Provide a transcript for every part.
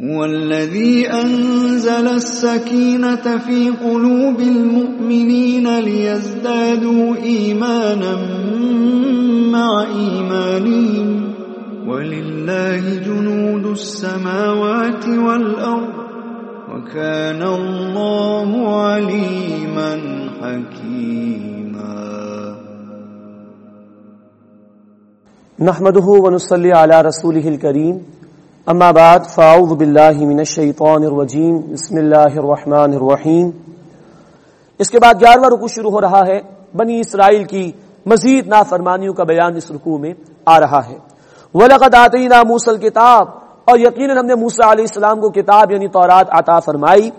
هو الذي أنزل السكينة في قلوب المؤمنين ليزدادوا إيمانا مع إيمانهم ولله جنود السماوات والأرض وكان الله عليما حكيما نحمده ونصلي على رسوله الكريم اما بعد، فاعوذ باللہ من الشیطان الرجیم، بسم اللہ الرحمن الرحیم۔ اس کے بعد گیارہواں رکو شروع ہو رہا ہے۔ بنی اسرائیل کی مزید نافرمانیوں کا بیان اس رکو میں آ رہا ہے۔ وَلَقَدْ آتَيْنَا مُوسَى الْكِتَابِ، اور یقیناً ہم نے موسیٰ علیہ السلام کو کتاب یعنی تورات عطا فرمائی۔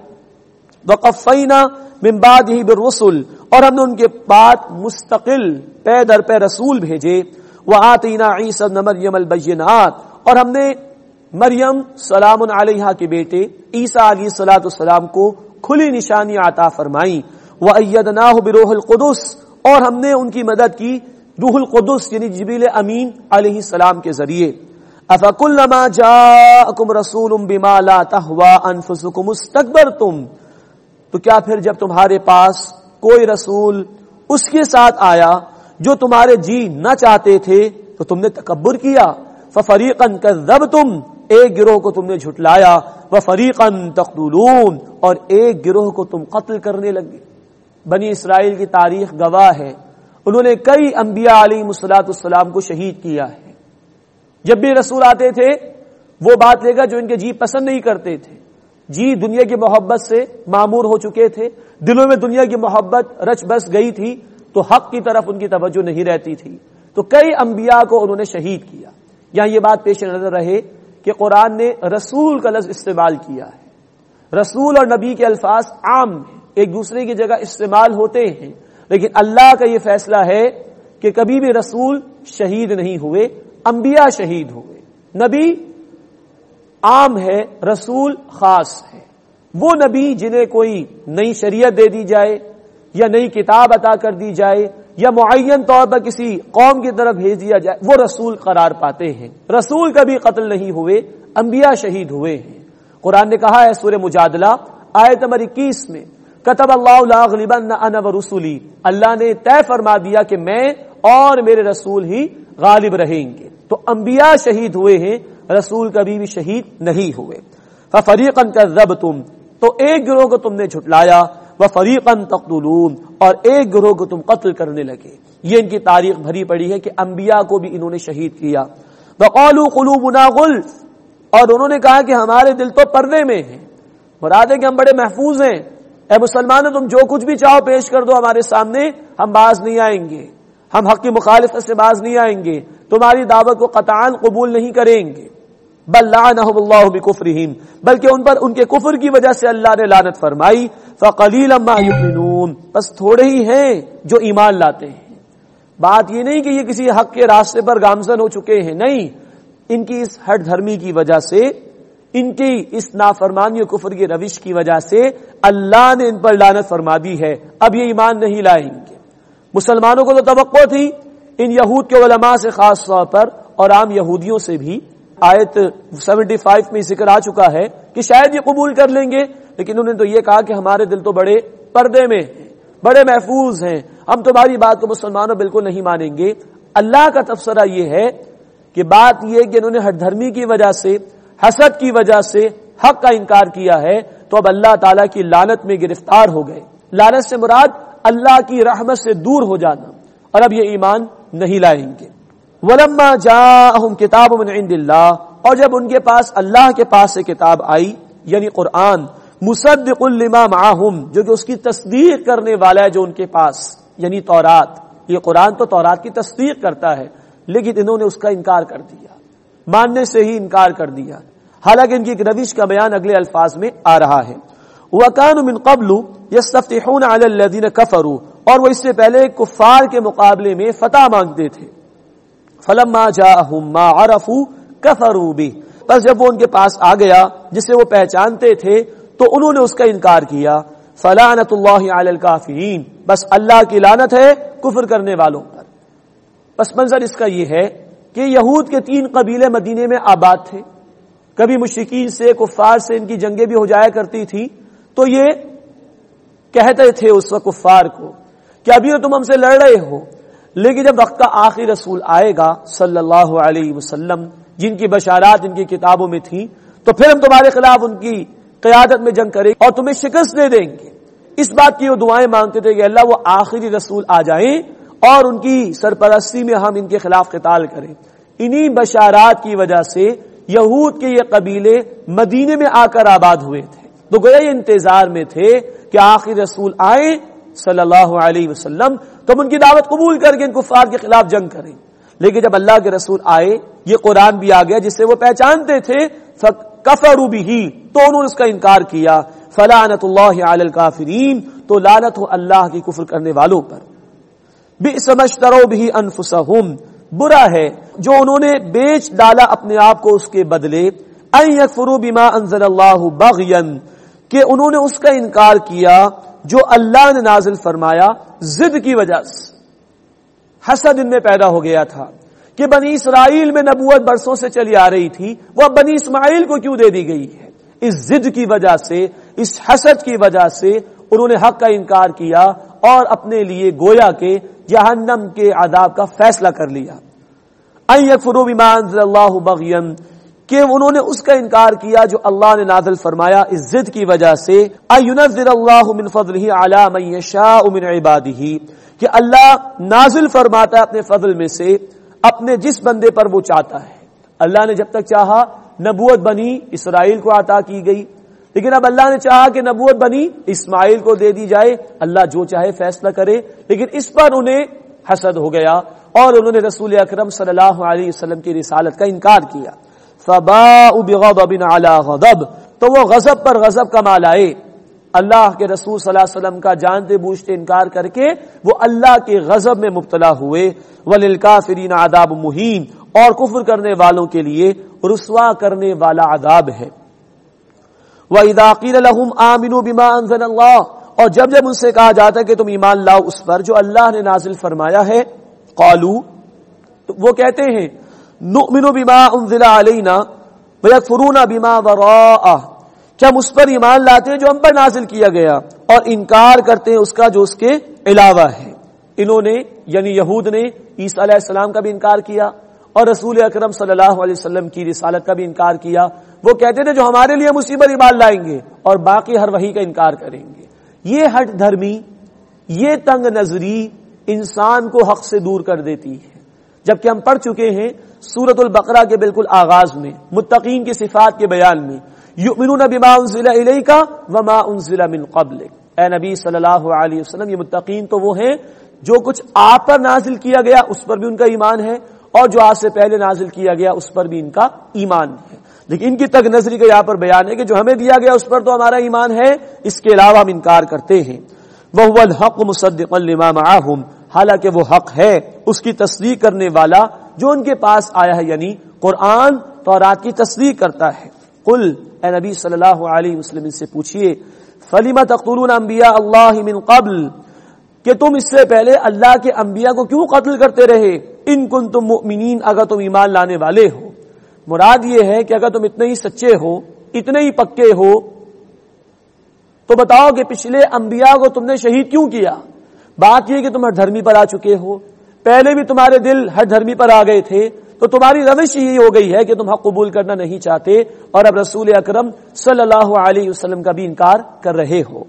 وَقَفَّيْنَا مِن بَعْدِهِ بِالرُّسُلِ، اور ہم نے ان کے بعد مستقل پے در پہ رسول بھیجے۔ وَآتَيْنَا عِيسَى ابْنَ مَرْيَمَ الْبَيِّنَاتِ، اور ہم نے مریم سلام علیہ کے بیٹے عیسیٰ علیہ السلاۃ السلام کو کھلی نشانی عطا فرمائی وہ ایدنا بروح القدس۔ اور ہم نے ان کی مدد کی روح القدس یعنی جبیل امین علیہ السلام کے ذریعے۔ افق الما جاءکم رسول بما لا تهوا انفسکم استكبرتم۔ تو کیا پھر جب تمہارے پاس کوئی رسول اس کے ساتھ آیا جو تمہارے جی نہ چاہتے تھے، تو تم نے تکبر کیا۔ ففریقن کذبتم ایک گروہ کو تم نے جھٹلایا وہ فریقن تخدولون اور ایک گروہ کو تم قتل کرنے لگے۔ بنی اسرائیل کی تاریخ گواہ ہے۔ انہوں نے کئی انبیاء علی مسلاط السلام کو شہید کیا ہے۔ جب بھی رسول آتے تھے، وہ بات لے گا جو ان کے جی پسند نہیں کرتے تھے۔ جی دنیا کی محبت سے معمور ہو چکے تھے۔ دلوں میں دنیا کی محبت رچ بس گئی تھی، تو حق کی طرف ان کی توجہ نہیں رہتی تھی۔ تو کئی انبیاء کو انہوں نے شہید کیا۔ یہاں یہ بات پیش نظر رہے۔ کہ قرآن نے رسول کا لفظ استعمال کیا ہے۔ رسول اور نبی کے الفاظ عام ایک دوسرے کی جگہ استعمال ہوتے ہیں۔ لیکن اللہ کا یہ فیصلہ ہے کہ کبھی بھی رسول شہید نہیں ہوئے، انبیاء شہید ہوئے۔ نبی عام ہے، رسول خاص ہے۔ وہ نبی جنہیں کوئی نئی شریعت دے دی جائے یا نئی کتاب عطا کر دی جائے یا معین طور پر کسی قوم کی طرف بھیج دیا جائے، وہ رسول قرار پاتے ہیں۔ رسول کبھی قتل نہیں ہوئے، انبیاء شہید ہوئے ہیں۔ قرآن نے کہا ہے سورہ مجادلہ، آیت نمبر اکیس میں، کتب اللہ انا و رسولی۔ اللہ نے طے فرما دیا کہ میں اور میرے رسول ہی غالب رہیں گے۔ تو انبیاء شہید ہوئے ہیں، رسول کبھی بھی شہید نہیں ہوئے۔ فریقن کا رب تم تو ایک گروہ کو تم نے جھٹلایا وہ فریقن تقتلون۔ اور ایک گروہ کو تم قتل کرنے لگے۔ یہ ان کی تاریخ بھری پڑی ہے کہ انبیاء کو بھی انہوں نے شہید کیا۔ بقولو قلوبنا غلف۔ اور انہوں نے کہا کہ ہمارے دل تو پردے میں ہیں۔ مراد ہے کہ ہم بڑے محفوظ ہیں۔ اے مسلمانوں، تم جو کچھ بھی چاہو پیش کر دو ہمارے سامنے، ہم باز نہیں آئیں گے۔ ہم حق کی مخالفت سے باز نہیں آئیں گے۔ تمہاری دعوت کو قطعان قبول نہیں کریں گے۔ بل لعنهم اللہ بکفرہم بلکہ ان پر ان کے کفر کی وجہ سے اللہ نے لعنت فرمائی، فقلیلا ما یؤمنون، بس تھوڑے ہی ہیں جو ایمان لاتے ہیں۔ بات یہ نہیں کہ یہ کسی حق کے راستے پر گامزن ہو چکے ہیں، نہیں۔ ان کی اس ہٹ دھرمی کی وجہ سے، ان کی اس نافرمانی و کفر کی روش کی وجہ سے اللہ نے ان پر لعنت فرما دی ہے۔ اب یہ ایمان نہیں لائیں گے مسلمانوں کو تو توقع تھی، ان یہود کے علماء سے خاص طور پر اور عام یہودیوں سے بھی۔ آیت سیونٹی فائیو میں ذکر آ چکا ہے کہ شاید یہ قبول کر لیں گے، لیکن انہوں نے تو یہ کہا کہ ہمارے دل تو بڑے پردے میں ہیں، بڑے محفوظ ہیں۔ ہم تمہاری بات کو مسلمانوں بالکل نہیں مانیں گے۔ اللہ کا تبصرہ یہ ہے کہ بات یہ کہ انہوں نے ہر دھرمی کی وجہ سے، حسد کی وجہ سے حق کا انکار کیا ہے، تو اب اللہ تعالیٰ کی لانت میں گرفتار ہو گئے۔ لالت سے مراد اللہ کی رحمت سے دور ہو جانا۔ اور اب یہ ایمان نہیں لائیں گے۔ ولما جاءهم کتاب من عند اللہ، اور جب ان کے پاس اللہ کے پاس سے کتاب آئی یعنی قرآن، مصدق لما معهم جو کہ اس کی تصدیق کرنے والا ہے جو ان کے پاس یعنی تورات، یہ قرآن تو تورات کی تصدیق کرتا ہے، لیکن انہوں نے اس کا انکار کر دیا، ماننے سے ہی انکار کر دیا۔ حالانکہ ان کی ایک روش کا بیان اگلے الفاظ میں آ رہا ہے۔ وَكَانُوا مِن قَبْلُ يَسْتَفْتِحُونَ عَلَى الَّذِينَ كَفَرُوا، اور وہ اس سے پہلے کفار کے مقابلے میں فتح مانگتے تھے۔ فلما جاءهم ما عرفوا كفروا به بس جب وہ ان کے پاس آ گیا، جسے وہ پہچانتے تھے، تو انہوں نے اس کا انکار کیا۔ فلعنت اللہ علی الکافرین۔ بس اللہ کی لعنت ہے کفر کرنے والوں پر۔ بس منظر اس کا یہ ہے کہ یہود کے تین قبیلے مدینے میں آباد تھے۔ کبھی مشرقین سے، کفار سے ان کی جنگیں بھی ہو جایا کرتی تھی تو یہ کہتے تھے اس وقت کفار کو، کہ ابھی تو تم ہم سے لڑ رہے ہو۔ لیکن جب وقت کا آخری رسول آئے گا صلی اللہ علیہ وسلم، جن کی بشارات ان کی کتابوں میں تھی تو پھر ہم تمہارے خلاف ان کی قیادت میں جنگ کریں اور تمہیں شکست دے دیں گے۔ اس بات کی وہ دعائیں مانگتے تھے کہ اللہ وہ آخری رسول آ جائیں اور ان کی سرپرستی میں ہم ان کے خلاف قتال کریں۔ انہی بشارات کی وجہ سے یہود کے یہ قبیلے مدینے میں آ کر آباد ہوئے تھے۔ تو گویا یہ انتظار میں تھے کہ آخری رسول آئے صلی اللہ علیہ وسلم، تو ان کی دعوت قبول کر کے ان کفار کے خلاف جنگ کریں۔ لیکن جب اللہ کے رسول آئے، یہ قرآن بھی آ گیا، جس سے وہ پہچانتے تھے کفرو بھی تو انہوں نے اس کا انکار کیا۔ فلانت اللہ علی الکافرین، تو لعنت ہو اللہ کی کفر کرنے والوں پر۔ بھی سمجھترو بھی انفسہم، برا ہے، جو انہوں نے بیچ ڈالا اپنے آپ کو اس کے بدلے۔ این یکفرو بما انزل اللہ بغین کہ انہوں نے اس کا انکار کیا۔ جو اللہ نے نازل فرمایا زد کی وجہ سے۔ حسد ان میں پیدا ہو گیا تھا کہ بنی اسرائیل میں نبوت برسوں سے چلی آ رہی تھی، وہ بنی اسماعیل کو کیوں دے دی گئی ہے؟ اس زد کی وجہ سے، اس حسد کی وجہ سے انہوں نے حق کا انکار کیا اور اپنے لیے گویا کے جہنم کے عذاب کا فیصلہ کر لیا۔ فروب ایمان اللہ بغیم کہ انہوں نے اس کا انکار کیا جو اللہ نے نازل فرمایا اس ضد کی وجہ سے اللہ من فضلہ علی من یشاء من عبادہ، کہ اللہ نازل فرماتا ہے اپنے فضل میں سے، اپنے جس بندے پر وہ چاہتا ہے۔ اللہ نے جب تک چاہا، نبوت بنی اسرائیل کو عطا کی گئی۔ لیکن اب اللہ نے چاہا کہ نبوت بنی اسماعیل کو دے دی جائے۔ اللہ جو چاہے فیصلہ کرے۔ لیکن اس پر انہیں حسد ہو گیا اور انہوں نے رسول اکرم صلی اللہ علیہ وسلم کی رسالت کا انکار کیا۔ فباء بغضب على غضب تو وہ غضب پر غضب کا مال آئے اللہ کے رسول صلی اللہ علیہ وسلم کا جانتے بوجھتے انکار کر کے وہ اللہ کے غضب میں مبتلا ہوئے۔ وللکافرین عذاب مہین اور کفر کرنے والوں کے لیے رسوا کرنے والا عذاب ہے۔ وَإِذَا قِيلَ لَهُمْ آمِنُوا بِمَا أَنزَلَ اللَّهُ۔ اور جب جب ان سے کہا جاتا ہے کہ تم ایمان لاؤ اس پر جو اللہ نے نازل فرمایا ہے قالو تو وہ کہتے ہیں نؤمن بما انزل علینا ویکفرون بما وراء کیا ہم اس پر ایمان لاتے ہیں جو ہم پر نازل کیا گیا اور انکار کرتے ہیں اس کا جو اس کے علاوہ ہے؟ انہوں نے یعنی یہود نے عیسیٰ علیہ السلام کا بھی انکار کیا اور رسول اکرم صلی اللہ علیہ وسلم کی رسالت کا بھی انکار کیا۔ وہ کہتے تھے جو ہمارے لیے مصیبت ایمان لائیں گے اور باقی ہر وہی کا انکار کریں گے۔ یہ ہٹ دھرمی، یہ تنگ نظری انسان کو حق سے دور کر دیتی ہے۔ جبکہ ہم پڑھ چکے ہیں سورت البقرہ کے بالکل آغاز میں، متقین کی صفات کے بیان میں، یؤمنون بما انزل الیک وما انزل من قبل اے نبی صلی اللہ علیہ وسلم، یہ متقین تو وہ ہیں جو کچھ آپ پر نازل کیا گیا اس پر بھی ان کا ایمان ہے، اور جو آج سے پہلے نازل کیا گیا اس پر بھی ان کا ایمان ہے۔ لیکن ان کی تک نظری کا یہاں پر بیان ہے کہ جو ہمیں دیا گیا اس پر تو ہمارا ایمان ہے، اس کے علاوہ ہم انکار کرتے ہیں۔ وہ الحق مصدق لما معهم حالانکہ وہ حق ہے، اس کی تصدیق کرنے والا جو ان کے پاس آیا ہے یعنی قرآن تو رات کی تصدیق کرتا ہے۔ قل، اے نبی صلی اللہ علیہ وسلم سے پوچھئے فلیمہ تقتلون انبیاء اللہ من قبل؟ کہ تم اس سے پہلے اللہ کے انبیاء کو کیوں قتل کرتے رہے؟ ان کن تم مؤمنین، اگر تم ایمان لانے والے ہو۔ مراد یہ ہے کہ اگر تم اتنے ہی سچے ہو، اتنے ہی پکے ہو، تو بتاؤ کہ پچھلے انبیاء کو تم نے شہید کیوں کیا؟ بات یہ کہ تم ہر دھرمی پر آ چکے ہو پہلے بھی تمہارے دل ہر دھرمی پر آ گئے تھے، تو تمہاری روش یہی ہو گئی ہے کہ تم حق قبول کرنا نہیں چاہتے اور اب رسول اکرم صلی اللہ علیہ وسلم کا بھی انکار کر رہے ہو۔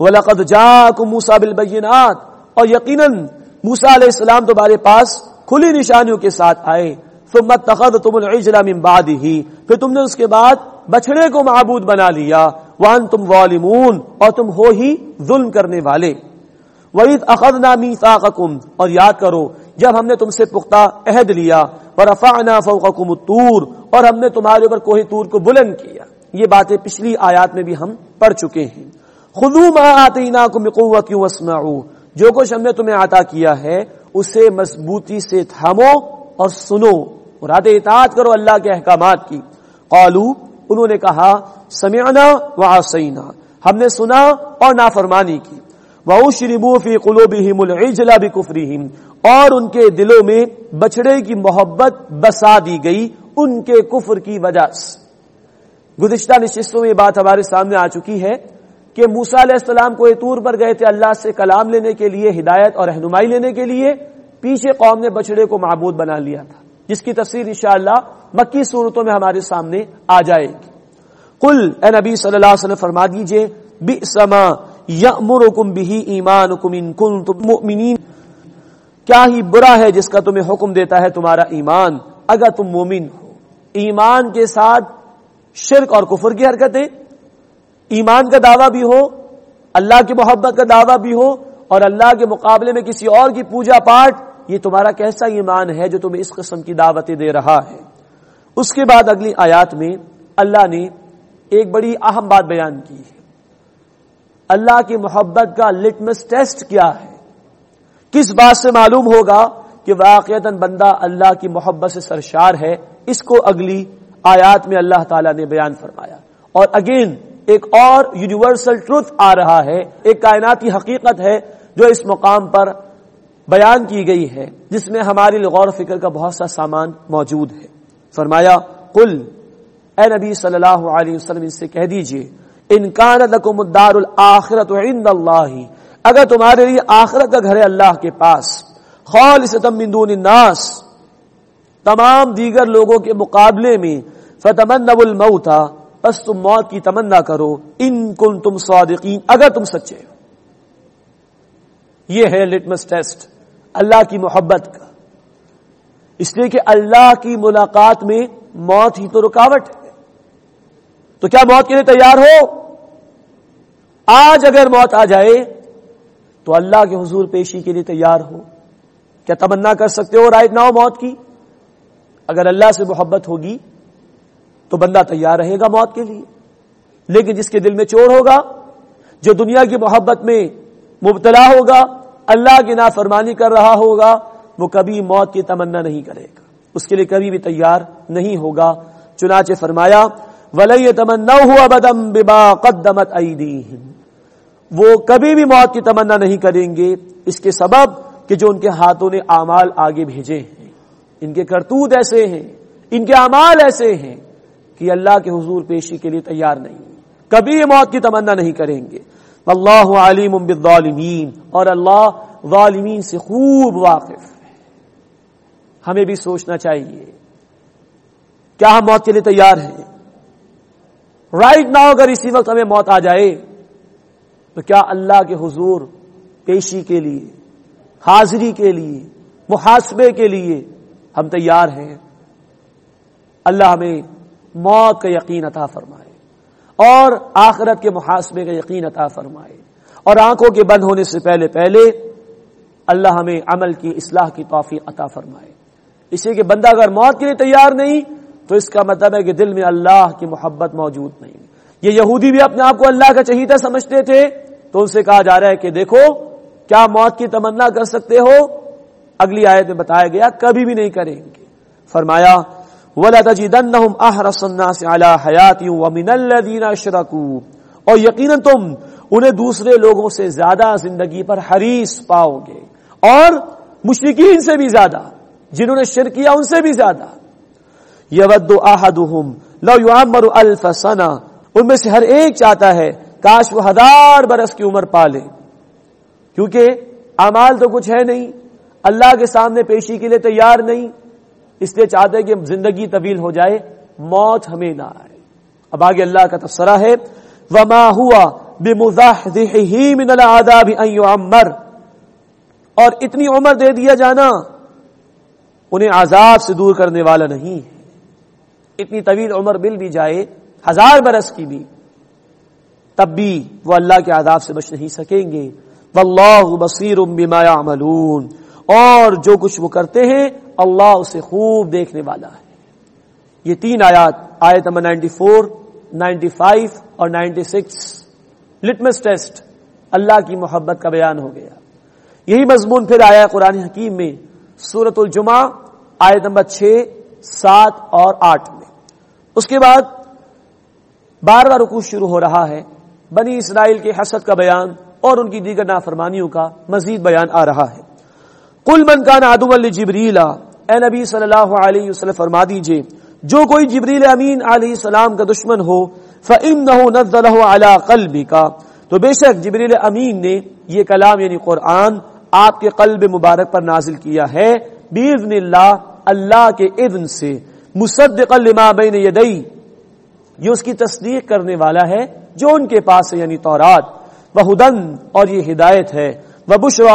وَلَقَدْ جَاءَكُمْ مُوسَى بِالْبَيِّنَاتِ اور یقیناً موسیٰ علیہ السلام تمہارے پاس کھلی نشانیوں کے ساتھ آئے۔ ثم اتخذتم العجل من بعده پھر تم نے اس کے بعد بچڑے کو معبود بنا لیا۔ وانتم ظالمون اور تم ہو ہی ظلم کرنے والے۔ وَإِذْ أَخَذْنَا مِيثَاقَكُمْ اور یاد کرو، جب ہم نے تم سے پختہ عہد لیا، ورفعنا فوقكم الطور اور ہم نے تمہارے اوپر کوہ طور کو بلند کیا۔ یہ باتیں پچھلی آیات میں بھی ہم پڑھ چکے ہیں۔ خذوا ما آتیناکم بقوة واسمعوا۔ جو کچھ ہم نے تمہیں عطا کیا ہے، اسے مضبوطی سے تھامو اور سنو۔ مراد اطاعت کرو اللہ کے احکامات کی۔ قالو انہوں نے کہا، سمعنا وعصینا۔ ہم نے سنا اور نافرمانی کی۔ وَأُشْرِبُوا فِي قُلُوبِهِمُ الْعِجْلَ بِكُفْرِهِمْ۔ اور ان کے دلوں میں بچڑے کی محبت بسا دی گئی ان کے کفر کی وجہ سے۔ گزشتہ نشستوں میں یہ بات ہمارے سامنے آ چکی ہے کہ موسا علیہ السلام کو طور پر گئے تھے اللہ سے کلام لینے کے لیے، ہدایت اور رہنمائی لینے کے لیے۔ پیچھے قوم نے بچڑے کو معبود بنا لیا تھا، جس کی تفسیر انشاءاللہ مکی صورتوں میں ہمارے سامنے آ جائے گی۔ کل اے نبی صلی اللہ علیہ وسلم، فرما دیجیے بئسما یأمرکم بھی ایمانکم ان کنتم مؤمنین۔ کیا ہی برا ہے جس کا تمہیں حکم دیتا ہے تمہارا ایمان۔ اگر تم مومن ہو، ایمان کے ساتھ شرک اور کفر کی حرکتیں، ایمان کا دعویٰ بھی ہو، اللہ کی محبت کا دعویٰ بھی ہو، اور اللہ کے مقابلے میں کسی اور کی پوجا پاٹ یہ تمہارا کیسا ایمان ہے جو تمہیں اس قسم کی دعوتیں دے رہا ہے؟ اس کے بعد اگلی آیات میں اللہ نے ایک بڑی اہم بات بیان کی ہے۔ اللہ کی محبت کا لٹمس ٹیسٹ کیا ہے؟ کس بات سے معلوم ہوگا کہ واقع بندہ اللہ کی محبت سے سرشار ہے؟ اس کو اگلی آیات میں اللہ تعالی نے بیان فرمایا۔ اور اگین ایک اور یونیورسل ٹروتھ آ رہا ہے۔ ایک کائناتی حقیقت ہے جو اس مقام پر بیان کی گئی ہے، جس میں ہماری غور و فکر کا بہت سا سامان موجود ہے۔ فرمایا کل اے نبی صلی اللہ علیہ وسلم اس سے کہہ دیجیے انکان لکم الدار الاخرت عند اللہ، اگر تمہارے لیے آخرت کا گھر ہے اللہ کے پاس، خالصتا من دون الناس، تمام دیگر لوگوں کے مقابلے میں، فتمنوا الموت بس تم موت کی تمنا کرو، ان کن تم صادقین، اگر تم سچے ہو۔ یہ ہے لٹمس ٹیسٹ اللہ کی محبت کا۔ اس لیے کہ اللہ کی ملاقات میں موت ہی تو رکاوٹ ہے۔ تو کیا موت کے لیے تیار ہو؟ آج اگر موت آ جائے تو اللہ کے حضور پیشی کے لیے تیار ہو۔ کیا تمنا کر سکتے ہو رائٹ نہ ہو موت کی؟ اگر اللہ سے محبت ہوگی تو بندہ تیار رہے گا موت کے لیے۔ لیکن جس کے دل میں چور ہوگا، جو دنیا کی محبت میں مبتلا ہوگا، اللہ کی نافرمانی کر رہا ہوگا، وہ کبھی موت کی تمنا نہیں کرے گا۔ اس کے لیے کبھی بھی تیار نہیں ہوگا۔ چنانچہ فرمایا ولی تمنا ہوا بدم ببا قدمت وہ کبھی بھی موت کی تمنا نہیں کریں گے۔ اس کے سبب کہ جو ان کے ہاتھوں نے اعمال آگے بھیجے ہیں۔ ان کے کرتوت ایسے ہیں۔ ان کے اعمال ایسے ہیں کہ اللہ کے حضور پیشی کے لیے تیار نہیں۔ کبھی یہ موت کی تمنا نہیں کریں گے۔ اللہ علیم بالظالمین۔ اور اللہ ظالمین سے خوب واقف ہے۔ ہمیں بھی سوچنا چاہیے کیا ہم موت کے لیے تیار ہیں۔ رائٹ نہ اگر اسی وقت ہمیں موت آ جائے تو کیا اللہ کے حضور پیشی کے لیے، حاضری کے لیے، محاسبے کے لیے ہم تیار ہیں؟ اللہ ہمیں موت کا یقین عطا فرمائے اور آخرت کے محاسبے کا یقین عطا فرمائے اور آنکھوں کے بند ہونے سے پہلے پہلے اللہ ہمیں عمل کی اصلاح کی توفیق عطا فرمائے۔ اسی کے بندہ اگر موت کے لیے تیار نہیں تو اس کا مطلب ہے کہ دل میں اللہ کی محبت موجود نہیں۔ یہ یہودی بھی اپنے آپ کو اللہ کا چہیتا سمجھتے تھے تو ان سے کہا جا رہا ہے کہ دیکھو، کیا موت کی تمنا کر سکتے ہو؟ اگلی آیت میں بتایا گیا، کبھی بھی نہیں کریں گے۔ فرمایا اور یقیناً تم انہیں دوسرے لوگوں سے زیادہ زندگی پر حریص پاؤ گے۔ اور مشرقین سے بھی زیادہ، جنہوں نے شر کیا ان سے بھی زیادہ۔ یود لو یعمر الف سنہ ان میں سے ہر ایک چاہتا ہے کاش وہ ہزار برس کی عمر پالے۔ کیونکہ امال تو کچھ ہے نہیں، اللہ کے سامنے پیشی کے لیے تیار نہیں، اس لیے چاہتے کہ زندگی طویل ہو جائے، موت ہمیں نہ آئے۔ اب آگے اللہ کا تبصرہ ہے۔ وما ہوا من العذاب ان يعمر۔ اور اتنی عمر دے دیا جانا انہیں عذاب سے دور کرنے والا نہیں ہے۔ اتنی طویل عمر مل بھی جائے ہزار برس کی بھی، تب بھی وہ اللہ کے عذاب سے بچ نہیں سکیں گے۔ واللہ بصیر بما يعملون اور جو کچھ وہ کرتے ہیں، اللہ اسے خوب دیکھنے والا ہے۔ یہ تین آیات، آیت number ninety four, ninety five اور نائنٹی سکس۔ لٹمس ٹیسٹ، اللہ کی محبت کا بیان ہو گیا۔ یہی مضمون پھر آیا قرآن حکیم میں سورت الجمہ آیت نمبر چھ، سات اور آٹھ میں۔ اس کے بعد بار بار رکو شروع ہو رہا ہے۔ بنی اسرائیل کے حسد کا بیان اور ان کی دیگر نافرمانیوں کا مزید بیان آ رہا ہے۔ کل من کا نادم الجبریلا اے نبی صلی اللہ علیہ وسلم، فرما دیجیے، جو کوئی جبریل امین علیہ السلام کا دشمن ہو فعم نہ نزل اعلی کا تو بے شک جبریل امین نے یہ کلام یعنی قرآن آپ کے قلب مبارک پر نازل کیا ہے۔ بیزن اللہ اللہ کے اذن سے مصدق لما بین یدئی یہ اس کی تصدیق کرنے والا ہے جو ان کے پاس ہے یعنی تورات۔ وہ ہدن اور یہ ہدایت ہے۔ وہ بشرا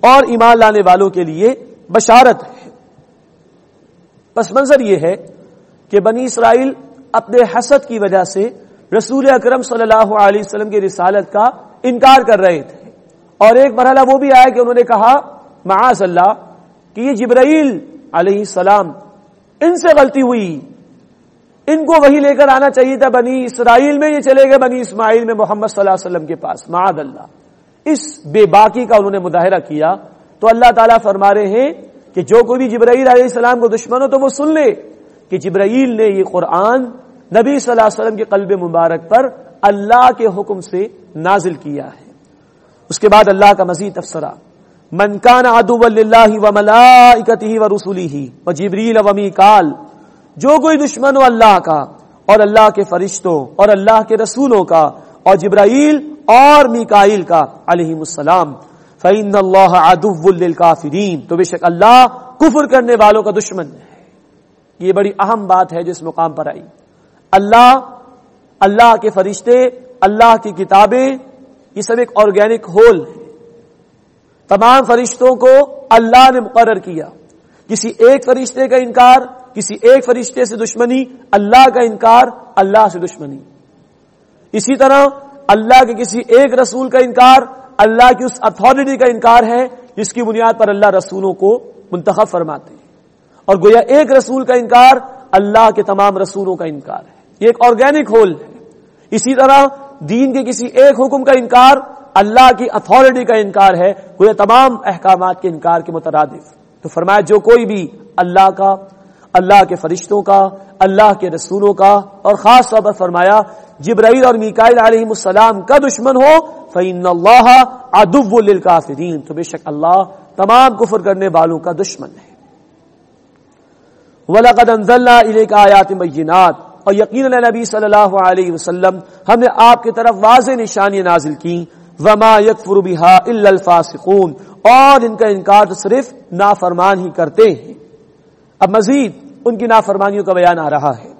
اور ایمان لانے والوں کے لیے بشارت ہے۔ پس منظر یہ ہے کہ بنی اسرائیل اپنے حسد کی وجہ سے رسول اکرم صلی اللہ علیہ وسلم کی رسالت کا انکار کر رہے تھے۔ اور ایک مرحلہ وہ بھی آیا کہ انہوں نے کہا، معاذ اللہ، کہ یہ جبرائیل علیہ السلام ان سے غلطی ہوئی۔ ان کو وہی لے کر آنا چاہیے تھا بنی اسرائیل میں، یہ چلے گئے بنی اسماعیل میں محمد صلی اللہ علیہ وسلم کے پاس۔ معاذ اللہ۔ اس بے باکی کا انہوں نے مظاہرہ کیا۔ تو اللہ تعالیٰ فرما رہے ہیں کہ جو کوئی بھی جبرائیل علیہ السلام کو دشمن ہو تو وہ سن لے کہ جبرائیل نے یہ قرآن نبی صلی اللہ علیہ وسلم کے قلب مبارک پر اللہ کے حکم سے نازل کیا ہے۔ اس کے بعد اللہ کا مزید افسرا منکان ادو اللہ و ملاکتی و رسولی ہی و جبریل و میکال جو کوئی دشمن ہو اللہ کا، اور اللہ کے فرشتوں، اور اللہ کے رسولوں کا، اور جبرائیل اور میکائل کا علیہ السلام۔ فعین اللہ ادب الکافرین تو بے شک اللہ کفر کرنے والوں کا دشمن ہے۔ یہ بڑی اہم بات ہے جس مقام پر آئی۔ اللہ اللہ کے فرشتے، اللہ کی کتابیں، یہ سب ایک آرگینک ہول ہے تمام فرشتوں کو اللہ نے مقرر کیا۔ کسی ایک فرشتے کا انکار کسی ایک فرشتے سے دشمنی، اللہ کا انکار اللہ سے دشمنی۔ اسی طرح اللہ کے کسی ایک رسول کا انکار اللہ کی اس اتھارٹی کا انکار ہے، جس کی بنیاد پر اللہ رسولوں کو منتخب فرماتے ہیں۔ اور گویا ایک رسول کا انکار اللہ کے تمام رسولوں کا انکار ہے۔ یہ ایک آرگینک ہول ہے۔ اسی طرح دین کے کسی ایک حکم کا انکار اللہ کی اتھارٹی کا انکار ہے۔ گویا تمام احکامات کے انکار کے مترادف۔ تو فرمایا، جو کوئی بھی اللہ کا اللہ کے فرشتوں کا، اللہ کے رسولوں کا، اور خاص طور پر فرمایا، جبرائیل اور میکائل علیہ السلام کا دشمن ہو فعین اللہ ادب الکافرین تو بے شک اللہ تمام کفر کرنے والوں کا دشمن ہے۔ ولاقد آیات بینات اور یقین نبی صلی اللہ علیہ وسلم ہم نے آپ کی طرف واضح نشانی نازل کی وما یکفر بها الا الفاسقون۔ اور ان کا انکار تو صرف نافرمان ہی کرتے ہیں۔ اب مزید ان کی نافرمانیوں کا بیان آ رہا ہے۔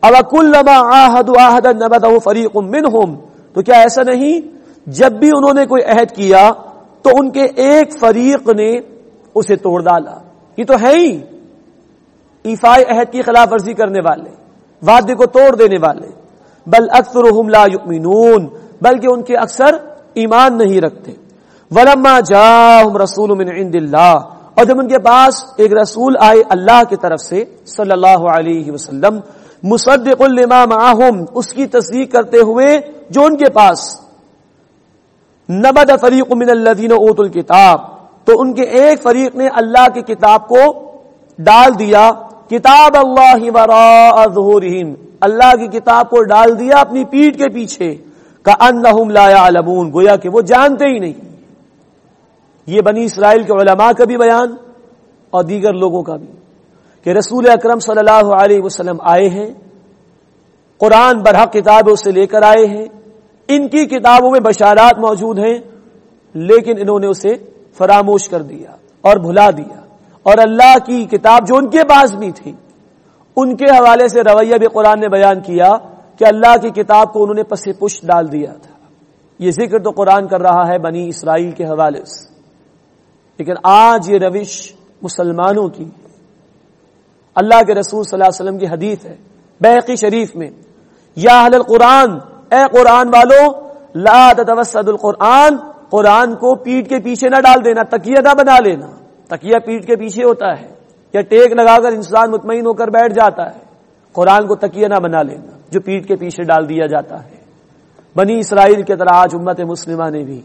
اب کل فریق منہم۔ تو کیا ایسا نہیں؟ جب بھی انہوں نے کوئی عہد کیا تو ان کے ایک فریق نے اسے توڑ ڈالا۔ یہ تو ہے ہی۔ ایفائے عہد کی خلاف ورزی کرنے والے، وعدے کو توڑ دینے والے۔ بل اکثر لا یؤمنون، بلکہ ان کے اکثر ایمان نہیں رکھتے۔ ولما جاءهم رسول من عند اللہ۔ اور جب ان کے پاس ایک رسول آئے اللہ کی طرف سے صلی اللہ علیہ وسلم، مصدق لما معهم اس کی تصدیق کرتے ہوئے جو ان کے پاس نبد فریق من الذین اوتوا الكتاب، تو ان کے ایک فریق نے اللہ کی کتاب کو ڈال دیا، کتاب اللہ وراء ظہورہم، اللہ کی کتاب کو ڈال دیا اپنی پیٹ کے پیچھے کا انہم لا يعلمون گویا کہ وہ جانتے ہی نہیں۔ یہ بنی اسرائیل کے علماء کا بھی بیان اور دیگر لوگوں کا بھی کہ رسول اکرم صلی اللہ علیہ وسلم آئے ہیں، قرآن برحق کتاب اسے لے کر آئے ہیں، ان کی کتابوں میں بشارات موجود ہیں، لیکن انہوں نے اسے فراموش کر دیا اور بھلا دیا۔ اور اللہ کی کتاب جو ان کے پاس بھی تھی، ان کے حوالے سے رویہ بھی قرآن نے بیان کیا کہ اللہ کی کتاب کو انہوں نے پس پش ڈال دیا تھا۔ یہ ذکر تو قرآن کر رہا ہے بنی اسرائیل کے حوالے سے۔ لیکن آج یہ روش مسلمانوں کی، اللہ کے رسول صلی اللہ علیہ وسلم کی حدیث ہے، بحقی شریف میں، یا حل القرآن، اے قرآن والو، لا تتوسد القرآن، قرآن کو پیٹ کے پیچھے نہ ڈال دینا، تکیہ نہ بنا لینا۔ تکیہ پیٹ کے پیچھے ہوتا ہے، یا ٹیک لگا کر انسان مطمئن ہو کر بیٹھ جاتا ہے، قرآن کو تکیہ نہ بنا لینا، جو پیٹ کے پیچھے ڈال دیا جاتا ہے۔ بنی اسرائیل کے طرح آج امت مسلمہ نے بھی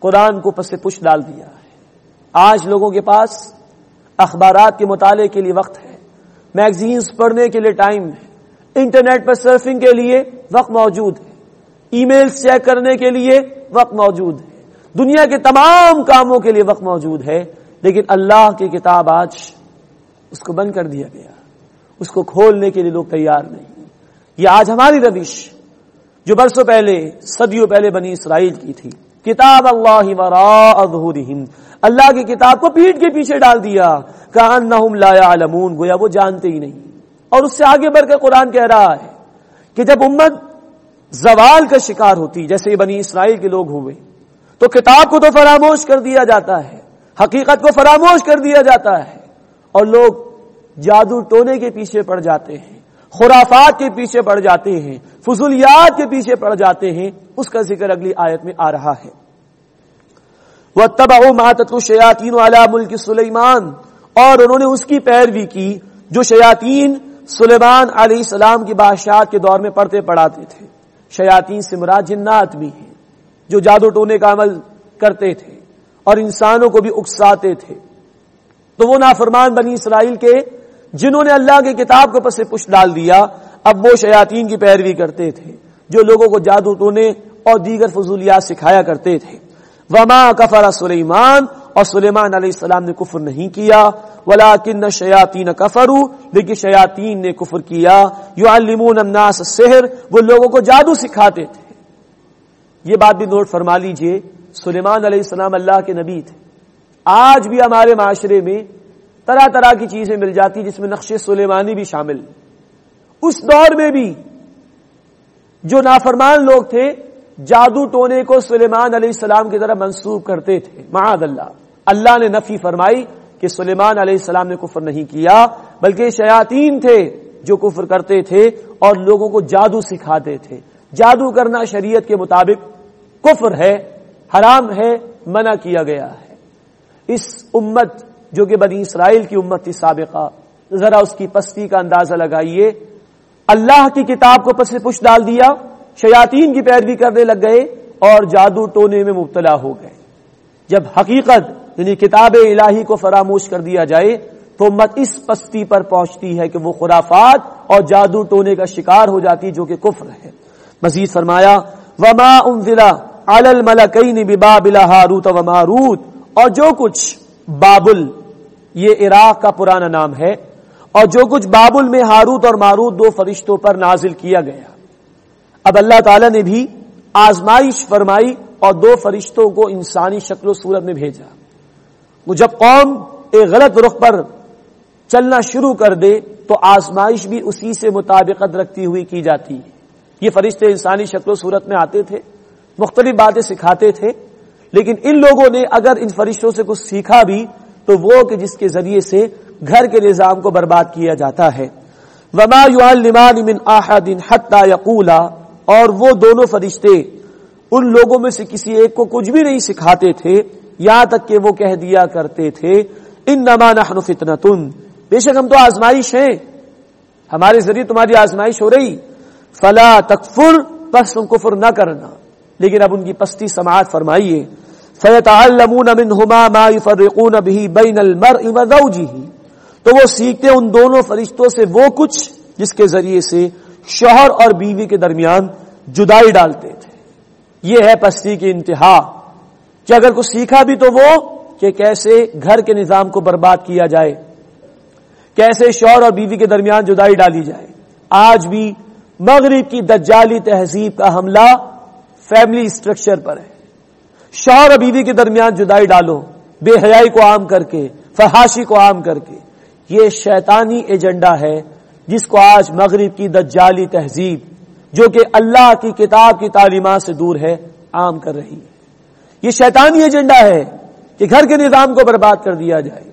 قرآن کو پس پش ڈال دیا ہے۔ آج لوگوں کے پاس اخبارات کے مطالعے کے لیے وقت ہے میگزینس پڑھنے کے لیے ٹائم ہے انٹرنیٹ پر سرفنگ کے لیے وقت موجود ہے ای میل چیک کرنے کے لیے وقت موجود ہے، دنیا کے تمام کاموں کے لیے وقت موجود ہے، لیکن اللہ کی کتاب آج اس کو بند کر دیا گیا، اس کو کھولنے کے لیے لوگ تیار نہیں یہ آج ہماری روش جو برسوں پہلے، صدیوں پہلے بنی اسرائیل کی تھی۔ کتاب اللہ وراء اللہ کی کتاب کو پیٹ کے پیچھے ڈال دیا۔ لا يعلمون گویا وہ جانتے ہی نہیں۔ اور اس سے آگے بڑھ کے قرآن کہہ رہا ہے کہ جب امت زوال کا شکار ہوتی، جیسے بنی اسرائیل کے لوگ ہوئے، تو کتاب کو تو فراموش کر دیا جاتا ہے، حقیقت کو فراموش کر دیا جاتا ہے۔ اور لوگ جادو ٹونے کے پیچھے پڑ جاتے ہیں، خرافات کے پیچھے پڑ جاتے ہیں، فضولیات کے پیچھے پڑ جاتے ہیں۔ اس کا ذکر اگلی آیت میں آ رہا ہے۔ وہ تباہ ماتت شیاتین والا ملک سلیمان اور انہوں نے اس کی پیروی کی جو شیاتین سلیمان علیہ السلام کی بادشاہت کے دور میں پڑھتے پڑھاتے تھے۔ شیاتین سے مراد جنات بھی ہیں جو جادو ٹونے کا عمل کرتے تھے اور انسانوں کو بھی اکساتے تھے۔ تو وہ نافرمان بنی اسرائیل کے جنہوں نے اللہ کی کتاب کو پس پش ڈال دیا، اب وہ شیاطین کی پیروی کرتے تھے جو لوگوں کو جادو ٹونے اور دیگر فضولیات سکھایا کرتے تھے۔ وما کفر سلیمان اور سلیمان علیہ السلام نے کفر نہیں کیا ولا کن شیاتین کفرو لیکن شیاتین نے کفر کیا۔ یو الناس سحر وہ لوگوں کو جادو سکھاتے تھے۔ یہ بات بھی نوٹ فرما لیجیے، سلیمان علیہ السلام اللہ کے نبی تھے۔ آج بھی ہمارے معاشرے میں طرح طرح کی چیزیں مل جاتی جس میں نقش سلیمانی بھی شامل۔ اس دور میں بھی جو نافرمان لوگ تھے جادو ٹونے کو سلیمان علیہ السلام کی طرح منسوخ کرتے تھے۔ معاد اللہ۔ اللہ نے نفی فرمائی کہ سلیمان علیہ السلام نے کفر نہیں کیا، بلکہ شیاطین تھے جو کفر کرتے تھے اور لوگوں کو جادو سکھاتے تھے۔ جادو کرنا شریعت کے مطابق کفر ہے، حرام ہے، منع کیا گیا ہے۔ اس امت، جو کہ بنی اسرائیل کی امت تھی سابقہ، ذرا اس کی پستی کا اندازہ لگائیے۔ اللہ کی کتاب کو پس پش ڈال دیا۔ شیاتین کی پیروی کرنے لگ گئے اور جادو ٹونے میں مبتلا ہو گئے۔ جب حقیقت یعنی کتاب الہی کو فراموش کر دیا جائے، تو امت اس پستی پر پہنچتی ہے کہ وہ خرافات اور جادو ٹونے کا شکار ہو جاتی جو کہ کفر ہے۔ مزید فرمایا، وما انزلا علی الملکین ببابل ہاروت و ماروت اور جو کچھ بابل، یہ عراق کا پرانا نام ہے، اور جو کچھ بابل میں ہاروت اور ماروت دو فرشتوں پر نازل کیا گیا۔ اب اللہ تعالی نے بھی آزمائش فرمائی اور دو فرشتوں کو انسانی شکل و صورت میں بھیجا۔ وہ جب قوم ایک غلط رخ پر چلنا شروع کر دے تو آزمائش بھی اسی سے مطابقت رکھتی ہوئی کی جاتی۔ ہے یہ فرشتے انسانی شکل و صورت میں آتے تھے، مختلف باتیں سکھاتے تھے، لیکن ان لوگوں نے اگر ان فرشتوں سے کچھ سیکھا بھی تو وہ کہ جس کے ذریعے سے گھر کے نظام کو برباد کیا جاتا ہے۔ وما من یقولا اور وہ دونوں فرشتے ان لوگوں میں سے کسی ایک کو کچھ بھی نہیں سکھاتے تھے، یہاں تک کہ وہ کہہ دیا کرتے تھے ان نما نحن فتنتن۔ بے شک ہم تو آزمائش ہیں۔ ہمارے ذریعے تمہاری آزمائش ہو رہی۔ فلا تکفر پس تم کفر نہ کرنا۔ لیکن اب ان کی پستی سماعت فرمائیے۔ فیتعلمون منہما ما یفرقون بین المرء و تو وہ سیکھتے ان دونوں فرشتوں سے وہ کچھ جس کے ذریعے سے شوہر اور بیوی کے درمیان جدائی ڈالتے تھے۔ یہ ہے پستی کی انتہا۔ کہ اگر کچھ سیکھا بھی تو وہ کہ کیسے گھر کے نظام کو برباد کیا جائے، کیسے شوہر اور بیوی کے درمیان جدائی ڈالی جائے۔ آج بھی مغرب کی دجالی تہذیب کا حملہ فیملی اسٹرکچر پر ہے۔ شوہر اور بیوی کے درمیان جدائی ڈالو، بے حیائی کو عام کر کے، فحاشی کو عام کر کے۔ یہ شیطانی ایجنڈا ہے جس کو آج مغرب کی دجالی تہذیب، جو کہ اللہ کی کتاب کی تعلیمات سے دور ہے، عام کر رہی ہے۔ یہ شیطانی ایجنڈا ہے کہ گھر کے نظام کو برباد کر دیا جائے۔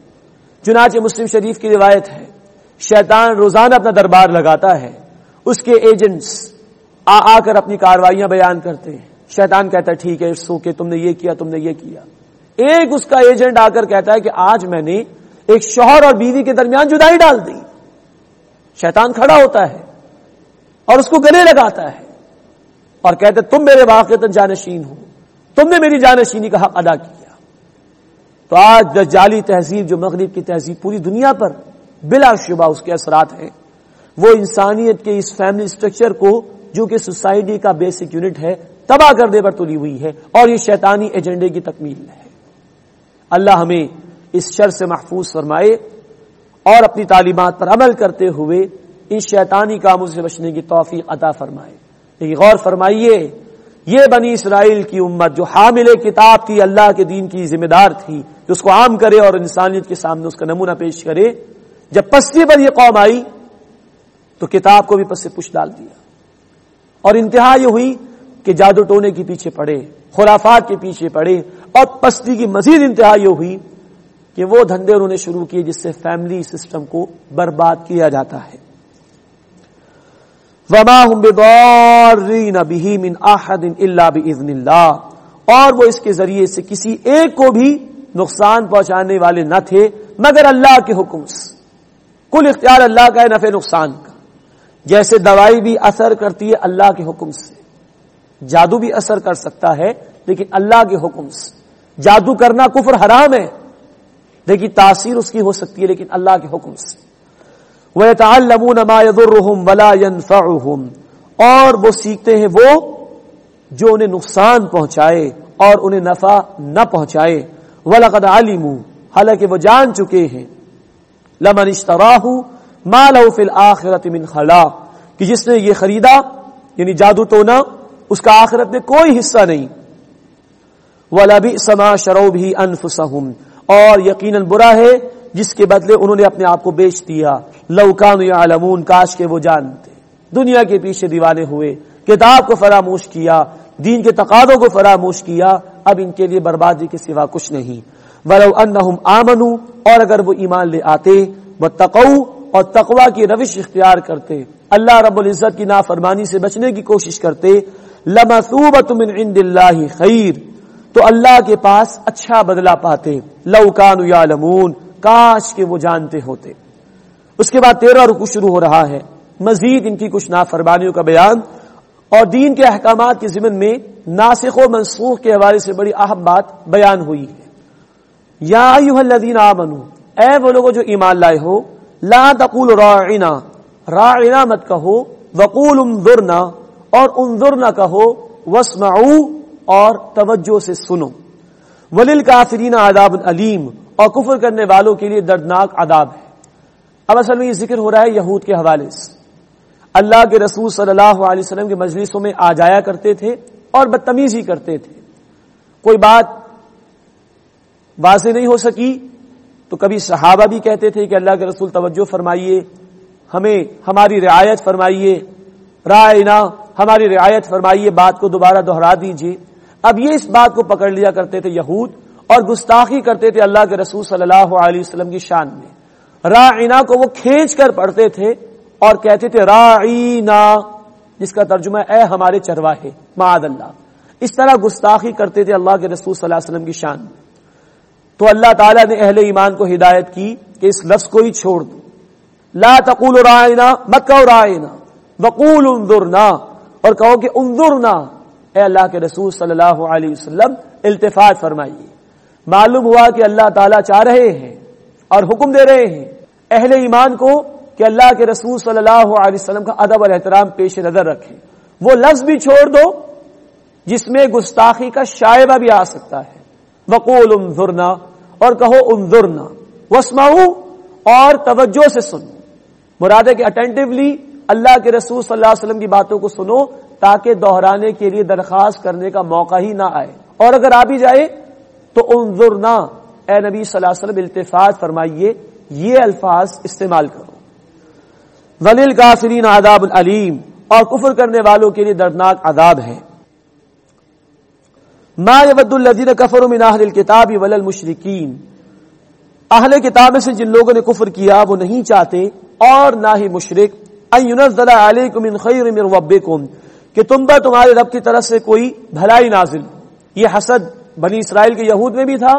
چنانچہ مسلم شریف کی روایت ہے، شیطان روزانہ اپنا دربار لگاتا ہے۔ اس کے ایجنٹس آ آ کر اپنی کاروائیاں بیان کرتے ہیں۔ شیطان کہتا ہے، ٹھیک ہے سو کہ تم نے یہ کیا، تم نے یہ کیا۔ ایک اس کا ایجنٹ آ کر کہتا ہے کہ آج میں نے ایک شوہر اور بیوی کے درمیان جدائی ڈال دی۔ شیطان کھڑا ہوتا ہے اور اس کو گلے لگاتا ہے اور کہتے تم میرے واقع جانشین ہو۔ تم نے میری جانشینی کا حق ادا کیا۔ تو آج جالی تہذیب، جو مغرب کی تہذیب پوری دنیا پر بلا شبہ اس کے اثرات ہیں، وہ انسانیت کے اس فیملی اسٹرکچر کو، جو کہ سوسائٹی کا بیسک یونٹ ہے، تباہ کرنے پر تلی ہوئی ہے اور یہ شیطانی ایجنڈے کی تکمیل ہے۔ اللہ ہمیں اس شر سے محفوظ فرمائے۔ اور اپنی تعلیمات پر عمل کرتے ہوئے ان شیطانی کاموں سے بچنے کی توفیق عطا فرمائے۔ لیکن غور فرمائیے، یہ بنی اسرائیل کی امت جو حامل کتاب تھی، اللہ کے دین کی ذمہ دار تھی، جو اس کو عام کرے اور انسانیت کے سامنے اس کا نمونہ پیش کرے، جب پستی پر یہ قوم آئی، تو کتاب کو بھی پس سے پش ڈال دیا۔ اور انتہا یہ ہوئی کہ جادو ٹونے کے پیچھے پڑے، خرافات کے پیچھے پڑے، اور پستی کی مزید انتہا یہ ہوئی کہ وہ دھندے انہوں نے شروع کیے جس سے فیملی سسٹم کو برباد کیا جاتا ہے۔ وما من احد الا باذن اللہ اور وہ اس کے ذریعے سے کسی ایک کو بھی نقصان پہنچانے والے نہ تھے، مگر اللہ کے حکم سے۔ کل اختیار اللہ کا ہے نفع نقصان کا۔ جیسے دوائی بھی اثر کرتی ہے اللہ کے حکم سے۔ جادو بھی اثر کر سکتا ہے، لیکن اللہ کے حکم سے۔ جادو کرنا کفر حرام ہے۔ لیکن تاثیر اس کی ہو سکتی ہے لیکن اللہ کے حکم سے۔ وہ ولا اور وہ سیکھتے ہیں وہ جو انہیں نقصان پہنچائے اور انہیں نفع نہ پہنچائے۔ ولقد علموا۔ حالانکہ وہ جان چکے ہیں۔ لمن اشتراہ ما له في الاخره من خلاق۔ کہ جس نے یہ خریدا یعنی جادو ٹونا، اس کا آخرت میں کوئی حصہ نہیں۔ ولا سما شرو بھی انفسهم اور یقیناً برا ہے، جس کے بدلے انہوں نے اپنے آپ کو بیچ دیا۔ لوکان یعلمون، کاش کے وہ جانتے۔ دنیا کے پیچھے دیوانے ہوئے، کتاب کو فراموش کیا، دین کے تقاضوں کو فراموش کیا، اب ان کے لیے بربادی کے سوا کچھ نہیں۔ ولو انہم آمنو اور اگر وہ ایمان لے آتے وہ تقو اور تقوا کی روش اختیار کرتے۔ اللہ رب العزت کی نافرمانی سے بچنے کی کوشش کرتے۔ لمثوبت من عند اللہ خیر۔ تو اللہ کے پاس اچھا بدلہ پاتے۔ لو کان یعلمون، کاش کے وہ جانتے ہوتے۔ اس کے بعد تیرہ رکو شروع ہو رہا ہے۔ مزید ان کی کچھ نافرمانیوں کا بیان۔ اور دین کے احکامات کے ضمن میں ناسخ و منسوخ کے حوالے سے بڑی اہم بات بیان ہوئی ہے۔ یا ایوہ الذین آمنو، اے وہ لوگوں جو ایمان لائے ہو، لا تقول راعنا۔ راعنا مت کہو، وقول انظرنا۔ اور انظرنا کہو واسمعو اور توجہ سے سنو۔ ولیل کافرین عذاب علیم اور کفر کرنے والوں کے لیے دردناک عذاب ہے۔ اب اصل میں یہ ذکر ہو رہا ہے یہود کے حوالے سے۔ اللہ کے رسول صلی اللہ علیہ وسلم کے مجلسوں میں آ جایا کرتے تھے اور بدتمیزی کرتے تھے۔ کوئی بات واضح نہیں ہو سکی تو کبھی صحابہ بھی کہتے تھے کہ اللہ کے رسول توجہ فرمائیے، ہمیں ہماری رعایت فرمائیے، رائے نہ، ہماری رعایت فرمائیے، بات کو دوبارہ دوہرا دیجیے اب یہ اس بات کو پکڑ لیا کرتے تھے یہود اور گستاخی کرتے تھے اللہ کے رسول صلی اللہ علیہ وسلم کی شان میں۔ رائنا کو وہ کھینچ کر پڑھتے تھے اور کہتے تھے رائنا جس کا ترجمہ اے ہمارے چرواہے معاد اللہ۔ اس طرح گستاخی کرتے تھے اللہ کے رسول صلی اللہ علیہ وسلم کی شان میں۔ تو اللہ تعالیٰ نے اہل ایمان کو ہدایت کی کہ اس لفظ کو ہی چھوڑ دو۔ لا تقول رائنا مت رائنا وقول انظرنا، اور کہو کہ انظرنا۔ اے اللہ کے رسول صلی اللہ علیہ وسلم التفاط فرمائیے۔ معلوم ہوا کہ اللہ تعالیٰ چاہ رہے ہیں اور حکم دے رہے ہیں۔ اہل ایمان کو کہ اللہ کے رسول صلی اللہ علیہ وسلم کا ادب اور احترام پیش نظر رکھے وہ لفظ بھی چھوڑ دو، جس میں گستاخی کا شائبہ بھی آ سکتا ہے۔ وقول انظرنا، اور کہو انظرنا وسمعو اور توجہ سے سنو۔ مراد ہے کہ اٹینٹیولی اللہ کے رسول صلی اللہ علیہ وسلم کی باتوں کو سنو تاکہ دہرانے کے لیے درخواست کرنے کا موقع ہی نہ آئے۔ اور اگر آ بھی جائے تو انظرنا، اے نبی صلی اللہ علیہ وسلم التفاظ فرمائیے، یہ الفاظ استعمال کرو۔ ولیل کافرین، عذاب العلیم، اور کفر کرنے والوں کے لیے دردناک عذاب ہے ما یود الذین کفروا من اہل الكتاب وللمشرکین اہل کتاب سے جن لوگوں نے کفر کیا، وہ نہیں چاہتے، اور نہ ہی مشرک۔ ان ينزل علیکم من خیر من ربکم۔ کہ تم پر تمہارے رب کی طرف سے کوئی بھلائی نازل۔ یہ حسد بنی اسرائیل کے یہود میں بھی تھا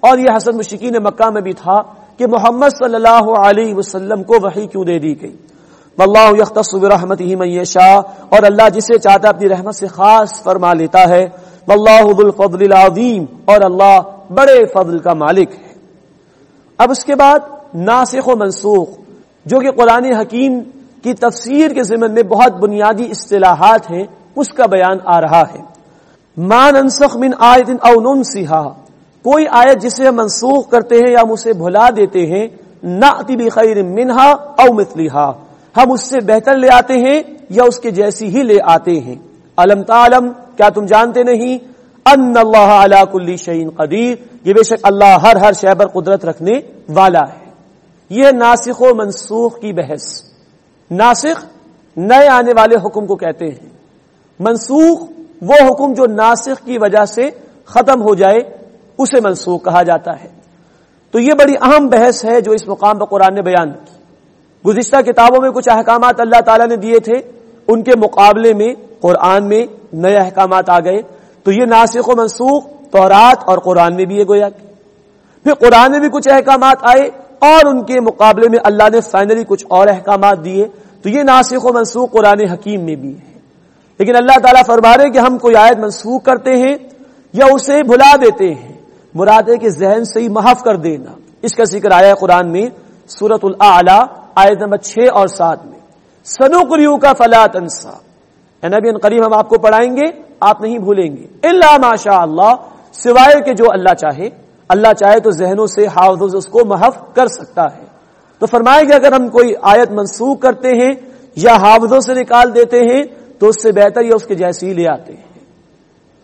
اور یہ حسد مشکین مکہ میں بھی تھا کہ محمد صلی اللہ علیہ وسلم کو وحی کیوں دے دی گئی۔ واللہ یختص برحمتہ من یشاء اور اللہ جسے چاہتا اپنی رحمت سے خاص فرما لیتا ہے۔ واللہ الفضل العظیم اور اللہ بڑے فضل کا مالک ہے۔ اب اس کے بعد ناسخ و منسوخ، جو کہ قرآن حکیم کی تفسیر کے ضمن میں بہت بنیادی اصطلاحات ہیں، اس کا بیان آ رہا ہے۔ مان انسخ من آیت او ننسیہا کوئی آیت جسے ہم منسوخ کرتے ہیں یا ہم اسے بھلا دیتے ہیں نہ خیر منہا او مثلیہا ہم اس سے بہتر لے آتے ہیں یا اس کے جیسی ہی لے آتے ہیں۔ علم تعلم؟ کیا تم جانتے نہیں؟ ان اللہ علا کلی شعین قدیر یہ بے شک اللہ ہر ہر شہ پر قدرت رکھنے والا ہے۔ یہ ناسخ و منسوخ کی بحث۔ ناسخ نئے آنے والے حکم کو کہتے ہیں۔ منسوخ وہ حکم جو ناسخ کی وجہ سے ختم ہو جائے، اسے منسوخ کہا جاتا ہے۔ تو یہ بڑی اہم بحث ہے جو اس مقام پر قرآن نے بیان کی۔ گزشتہ کتابوں میں کچھ احکامات اللہ تعالیٰ نے دیے تھے، ان کے مقابلے میں قرآن میں نئے احکامات آ گئے۔ تو یہ ناسخ و منسوخ تورات اور قرآن میں بھی یہ گویا پھر قرآن میں بھی کچھ احکامات آئے اور ان کے مقابلے میں اللہ نے فائنلی کچھ اور احکامات دیے، تو یہ ناسخ و منسوخ قرآن حکیم میں بھی ہے۔ لیکن اللہ تعالیٰ فرما رہے کہ ہم کوئی آیت منسوخ کرتے ہیں یا اسے بھلا دیتے ہیں۔ مراد ہے کہ ذہن سے ہی محف کر دینا۔ اس کا ذکر آیا قرآن میں سورت اللہ آیت نمبر چھ اور سات میں۔ سنو کریو کا فلا تنسا نبی قریب ہم آپ کو پڑھائیں گے، آپ نہیں بھولیں گے۔ اللہ ماشاء اللہ سوائے کہ جو اللہ چاہے۔ اللہ چاہے تو ذہنوں سے حافظ اس کو محف کر سکتا ہے۔ تو فرمائے کہ اگر ہم کوئی آیت منسوخ کرتے ہیں یا حافظوں سے نکال دیتے ہیں، تو اس سے بہتر یا اس کے جیسی لے آتے ہیں۔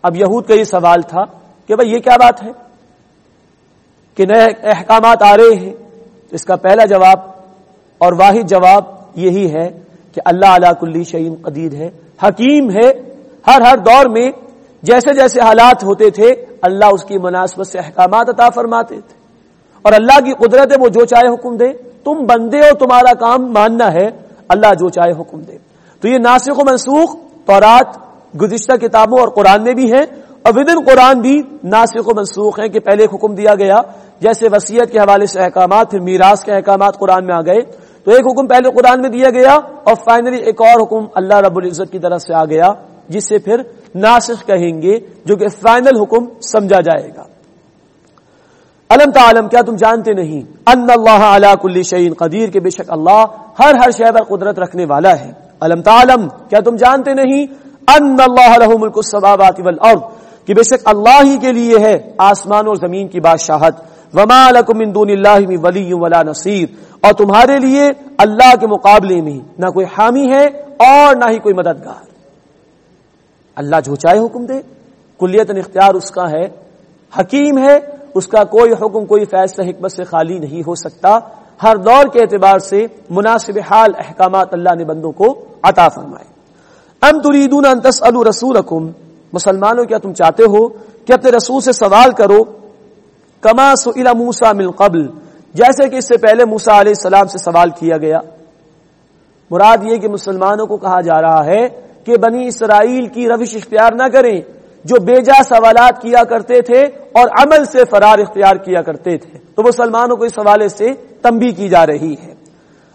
اب یہود کا یہ سوال تھا کہ بھائی یہ کیا بات ہے؟ کہ نئے احکامات آ رہے ہیں۔ اس کا پہلا جواب اور واحد جواب یہی ہے کہ اللہ علا کلی شعیم قدیر ہے، حکیم ہے۔ ہر ہر دور میں جیسے جیسے حالات ہوتے تھے اللہ اس کی مناسبت سے احکامات عطا فرماتے تھے۔ اور اللہ کی قدرت ہے وہ جو چاہے حکم دے۔ تم بندے ہو، تمہارا کام ماننا ہے، اللہ جو چاہے حکم دے۔ تو یہ ناسخ و منسوخ تورات، گزشتہ کتابوں اور قرآن میں بھی ہے اور ودن قرآن بھی ناسخ و منسوخ ہیں کہ پہلے ایک حکم دیا گیا، جیسے وسیعت کے حوالے سے احکامات، پھر میراث کے احکامات قرآن میں آ گئے۔ تو ایک حکم پہلے قرآن میں دیا گیا اور فائنلی ایک اور حکم اللہ رب العزت کی طرف سے آ گیا، جس سے پھر ناسخ کہیں گے جو کہ فائنل حکم سمجھا جائے گا۔ علم تعلم، کیا تم جانتے نہیں؟ ان اللہ علی کل شعین قدیر کے بے شک اللہ ہر ہر شہر قدرت رکھنے والا ہے۔ علم تعلم، کیا تم جانتے نہیں؟ ان اللہ له ملک السماوات والارض، کہ بے شک اللہ ہی کے لیے ہے آسمان اور زمین کی بادشاہت۔ وما لکم من دون اللہ من ولی ولا نصیر، اور تمہارے لیے اللہ کے مقابلے میں نہ کوئی حامی ہے اور نہ ہی کوئی مددگار۔ اللہ جو چاہے حکم دے۔ کلیت اختیار اس کا ہے۔ حکیم ہے۔ اس کا کوئی حکم، کوئی فیصلہ حکمت سے خالی نہیں ہو سکتا۔ ہر دور کے اعتبار سے مناسب حال، احکامات اللہ نے بندوں کو عطا فرمائے۔ ام تریدون ان تسالوا رسولکم؟ مسلمانوں، کیا تم چاہتے ہو کہ اپنے رسول سے سوال کرو؟ کما سئل موسا من قبل، جیسے کہ اس سے پہلے موسا علیہ السلام سے سوال کیا گیا۔ مراد یہ کہ مسلمانوں کو کہا جا رہا ہے کہ بنی اسرائیل کی روش اختیار نہ کریں، جو بے جا سوالات کیا کرتے تھے اور عمل سے فرار اختیار کیا کرتے تھے۔ تو مسلمانوں کو اس حوالے سے تمبی کی جا رہی ہے۔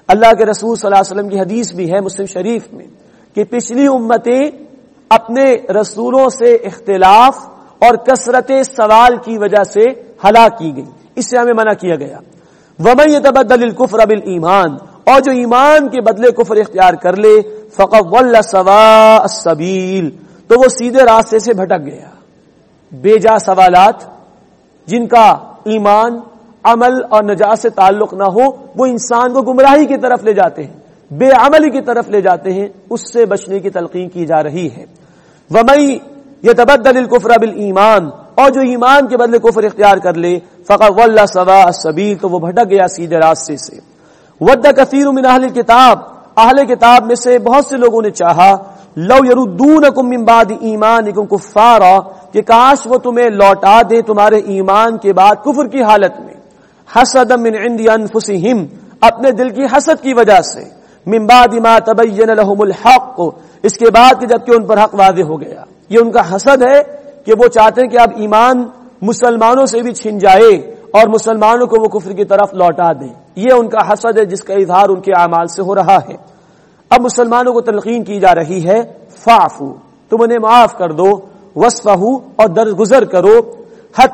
اللہ کے رسول صلی اللہ علیہ وسلم کی حدیث بھی ہے مسلم شریف میں کہ پچھلی امتیں اپنے رسولوں سے اختلاف اور کثرت سوال کی وجہ سے ہلاک کی گئی اس سے ہمیں منع کیا گیا۔ ومن يتبدل الكفر بالایمان اور جو ایمان کے بدلے کفر اختیار کر لے فقط سوا السبیل۔ تو وہ سیدھے راستے سے بھٹک گیا۔ بے جا سوالات، جن کا ایمان، عمل اور نجات سے تعلق نہ ہو، وہ انسان کو گمراہی کی طرف لے جاتے ہیں، بے عملی کی طرف لے جاتے ہیں، اس سے بچنے کی تلقین کی جا رہی ہے۔ ومئی یہ تبدل الکفر بالایمان اور جو ایمان کے بدلے کفر اختیار کر لے فقط واللہ سوا السبیل تو وہ بھٹک گیا سیدھے راستے سے۔ ود کثیر من اہل کتاب اہل کتاب میں سے بہت سے لوگوں نے چاہا، لو یردونکم من بعد ایمانکم کفارا، کہ کاش وہ تمہیں لوٹا دے تمہارے ایمان کے بعد کفر کی حالت میں۔ حسد من عند انفسہم، اپنے دل کی حسد کی وجہ سے۔ من بعد ما تبین لهم الحق، اس کے بعد کہ جبکہ ان پر حق واضح ہو گیا۔ یہ ان کا حسد ہے کہ وہ چاہتے ہیں کہ اب ایمان مسلمانوں سے بھی چھن جائے۔ اور مسلمانوں کو وہ کفر کی طرف لوٹا دیں۔ یہ ان کا حسد ہے جس کا اظہار ان کے اعمال سے ہو رہا ہے۔ اب مسلمانوں کو تلقین کی جا رہی ہے فافو تم انہیں معاف کر دو وسف اور درگزر کرو۔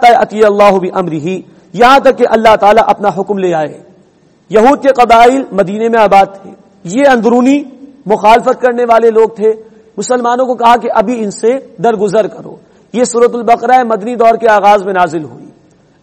عطی اللہ بھی امری یہاں تک کہ اللہ تعالیٰ اپنا حکم لے آئے۔ یہود کے قبائل مدینے میں آباد تھے۔ یہ اندرونی مخالفت کرنے والے لوگ تھے۔ مسلمانوں کو کہا کہ ابھی ان سے درگزر کرو۔ یہ صورت البقرہ مدنی دور کے آغاز میں نازل ہوئی۔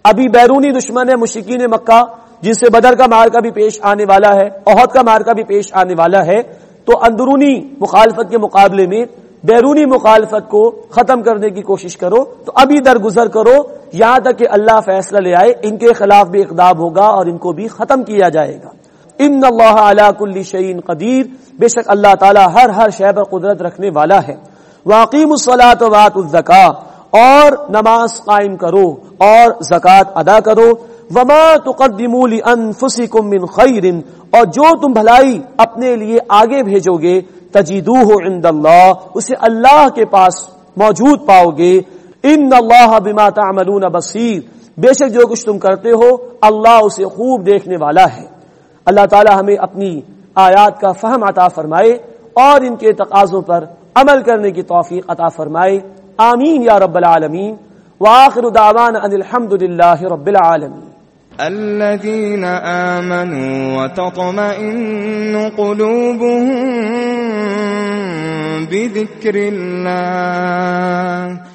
ابھی بیرونی دشمن مشکین مکہ، جن سے بدر کا مارکا بھی پیش آنے والا ہے عہد کا مارکا بھی پیش آنے والا ہے۔ تو اندرونی مخالفت کے مقابلے میں بیرونی مخالفت کو ختم کرنے کی کوشش کرو۔ تو ابھی درگزر کرو، یہاں تک کہ اللہ فیصلہ لے آئے، ان کے خلاف بھی اقدام ہوگا اور ان کو بھی ختم کیا جائے گا۔ ان اللہ علا کل شعین قدیر، بے شک اللہ تعالیٰ ہر ہر شہ پر قدرت رکھنے والا ہے۔ واقیم الصلاۃ وات الزکا اور نماز قائم کرو اور زکوٰۃ ادا کرو۔ وما تقدموا لانفسکم من خیر اور جو تم بھلائی اپنے لیے آگے بھیجو گے تجیدوہ عند اللہ اسے اللہ کے پاس موجود پاؤ گے۔ ان اللہ بما تعملون بصیر بے شک جو کچھ تم کرتے ہو، اللہ اسے خوب دیکھنے والا ہے۔ اللہ تعالی ہمیں اپنی آیات کا فہم عطا فرمائے اور ان کے تقاضوں پر عمل کرنے کی توفیق عطا فرمائے۔ آمین یا رب العالمین، وآخر دعوانا ان الحمد للہ رب العالمین. الذين آمنوا وتطمئن قلوبهم بذكر الله.